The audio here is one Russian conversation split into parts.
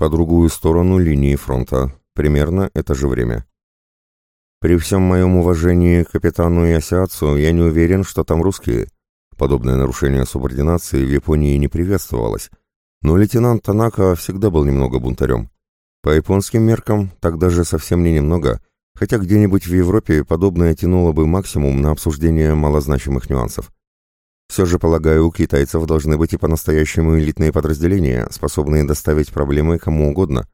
по другую сторону линии фронта, примерно это же время. При всем моем уважении к капитану и Асиацу я не уверен, что там русские. Подобное нарушение субординации в Японии не приветствовалось, но лейтенант Танака всегда был немного бунтарем. По японским меркам, так даже совсем не немного, хотя где-нибудь в Европе подобное тянуло бы максимум на обсуждение малозначимых нюансов. Все же, полагаю, у китайцев должны быть и по-настоящему элитные подразделения, способные доставить проблемы кому угодно.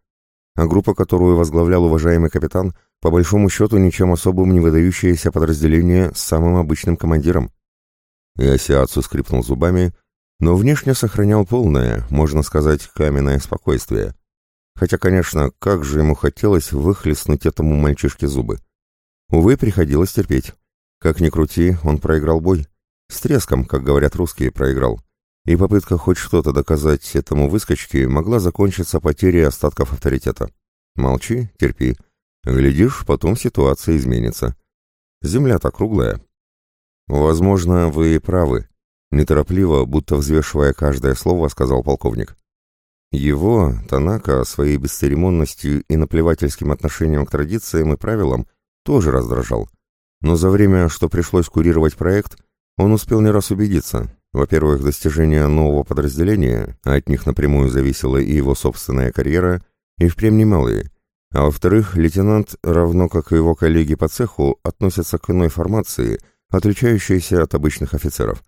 А группа, которую возглавлял уважаемый капитан, по большому счету ничем особым не выдающееся подразделение с самым обычным командиром. И Асиацу скрипнул зубами, но внешне сохранял полное, можно сказать, каменное спокойствие. Хотя, конечно, как же ему хотелось выхлестнуть этому мальчишке зубы. Увы, приходилось терпеть. Как ни крути, он проиграл бой. С треском, как говорят русские, проиграл. И попытка хоть что-то доказать этому выскочке могла закончиться потерей остатков авторитета. Молчи, терпи. Глядишь, потом ситуация изменится. Земля-то круглая. Возможно, вы и правы. Неторопливо, будто взвешивая каждое слово, сказал полковник. Его, Танака, своей бесцеремонностью и наплевательским отношением к традициям и правилам тоже раздражал. Но за время, что пришлось курировать проект, он успел не раз убедиться. Во-первых, достижения нового подразделения, а от них напрямую зависела и его собственная карьера, и впрямь немалые. А во-вторых, лейтенант, равно как и его коллеги по цеху, относятся к иной формации, отличающейся от обычных офицеров.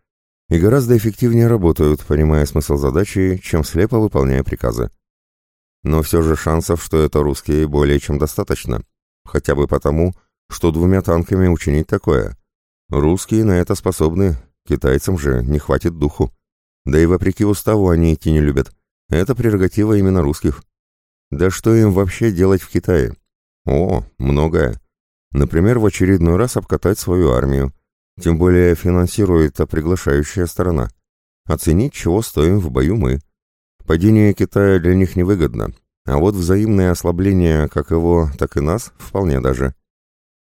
И гораздо эффективнее работают, понимая смысл задачи, чем слепо выполняя приказы. Но все же шансов, что это русские, более чем достаточно. Хотя бы потому, что двумя танками учинить такое – Русские на это способны, китайцам же не хватит духу. Да и вопреки уставу они идти не любят. Это прерогатива именно русских. Да что им вообще делать в Китае? О, многое. Например, в очередной раз обкатать свою армию. Тем более финансирует-то приглашающая сторона. Оценить, чего стоим в бою мы. Падение Китая для них невыгодно, а вот взаимное ослабление как его, так и нас вполне даже.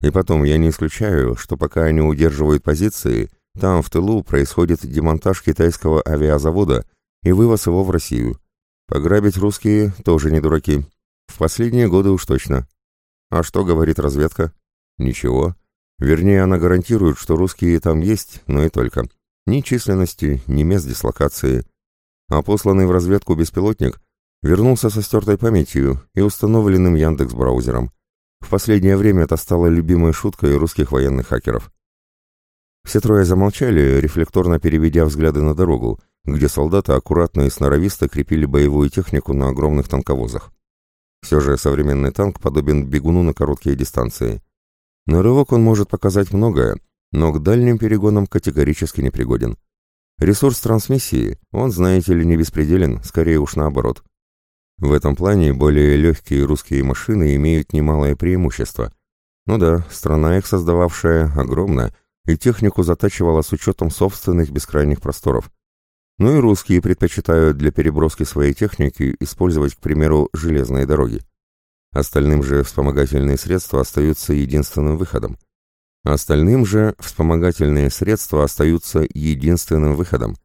И потом, я не исключаю, что пока они удерживают позиции, там, в тылу, происходит демонтаж китайского авиазавода и вывоз его в Россию. Пограбить русские тоже не дураки. В последние годы уж точно. А что говорит разведка? Ничего. Вернее, она гарантирует, что русские там есть, но и только. Ни численности, ни мест дислокации. А посланный в разведку беспилотник вернулся со стертой памятью и установленным Яндекс-браузером. В последнее время это стало любимой шуткой русских военных хакеров. Все трое замолчали, рефлекторно переведя взгляды на дорогу, где солдаты аккуратно и сноровисто крепили боевую технику на огромных танковозах. Все же современный танк подобен бегуну на короткие дистанции. На рывок он может показать многое, но к дальним перегонам категорически не пригоден. Ресурс трансмиссии, он, знаете ли, не беспределен, скорее уж наоборот. В этом плане более легкие русские машины имеют немалое преимущество. Ну да, страна их создававшая огромна, и технику затачивала с учетом собственных бескрайних просторов. Ну и русские предпочитают для переброски своей техники использовать, к примеру, железные дороги. Остальным же вспомогательные средства остаются единственным выходом. Остальным же вспомогательные средства остаются единственным выходом.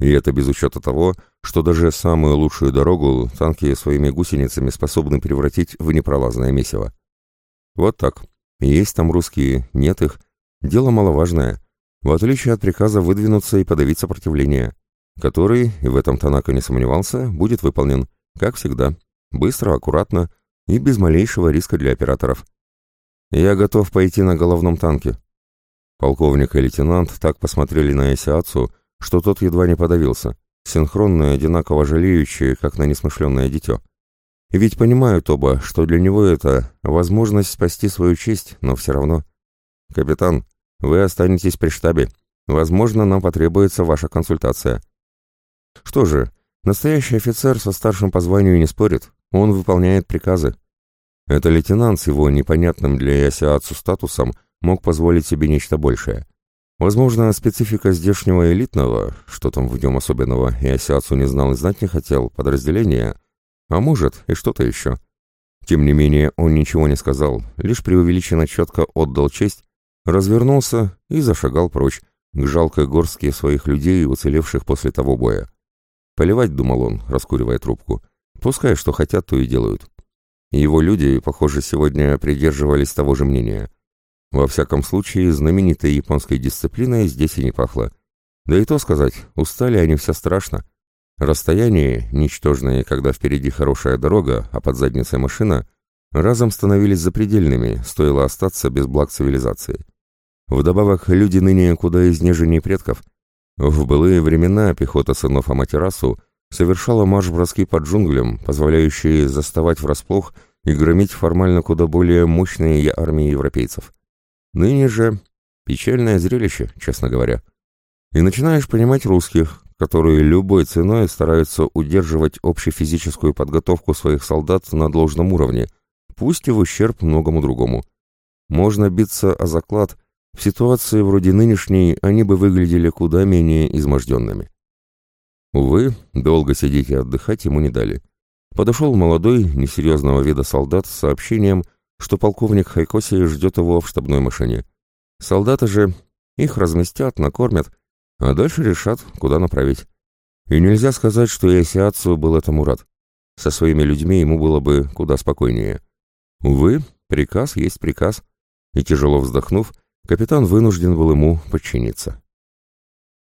И это без учета того, что даже самую лучшую дорогу танки своими гусеницами способны превратить в непролазное месиво. Вот так. Есть там русские, нет их. Дело маловажное. В отличие от приказа выдвинуться и подавить сопротивление, который, и в этом Танака не сомневался, будет выполнен, как всегда, быстро, аккуратно и без малейшего риска для операторов. Я готов пойти на головном танке. Полковник и лейтенант так посмотрели на Эсиацу, что тот едва не подавился, синхронно и одинаково жалеющие, как на несмышленное дитё. И ведь понимают оба, что для него это возможность спасти свою честь, но все равно. «Капитан, вы останетесь при штабе. Возможно, нам потребуется ваша консультация». Что же, настоящий офицер со старшим по званию не спорит, он выполняет приказы. Это лейтенант с его непонятным для Ясиацу статусом мог позволить себе нечто большее. Возможно, специфика здешнего элитного, что там в нем особенного, и Асиацу не знал и знать не хотел, подразделения, а может и что-то еще. Тем не менее, он ничего не сказал, лишь преувеличенно четко отдал честь, развернулся и зашагал прочь, к жалкой горстке своих людей, уцелевших после того боя. Поливать, думал он, раскуривая трубку. Пускай что хотят, то и делают. Его люди, похоже, сегодня придерживались того же мнения. Во всяком случае, знаменитой японской дисциплиной здесь и не пахло. Да и то сказать, устали они все страшно. Расстояние, ничтожные, когда впереди хорошая дорога, а под задницей машина, разом становились запредельными, стоило остаться без благ цивилизации. Вдобавок, люди ныне куда изнеженнее предков. В былые времена пехота сынов Аматерасу совершала марш-броски под джунглям, позволяющие заставать врасплох и громить формально куда более мощные армии европейцев. Ныне же печальное зрелище, честно говоря. И начинаешь понимать русских, которые любой ценой стараются удерживать общефизическую подготовку своих солдат на должном уровне, пусть и в ущерб многому другому. Можно биться о заклад, в ситуации вроде нынешней они бы выглядели куда менее изможденными. Увы, долго сидеть и отдыхать ему не дали. Подошел молодой, несерьезного вида солдат с сообщением, что полковник Хайкоси ждет его в штабной машине. Солдаты же их разместят, накормят, а дальше решат, куда направить. И нельзя сказать, что Иосиацу был этому рад. Со своими людьми ему было бы куда спокойнее. Увы, приказ есть приказ, и тяжело вздохнув, капитан вынужден был ему подчиниться.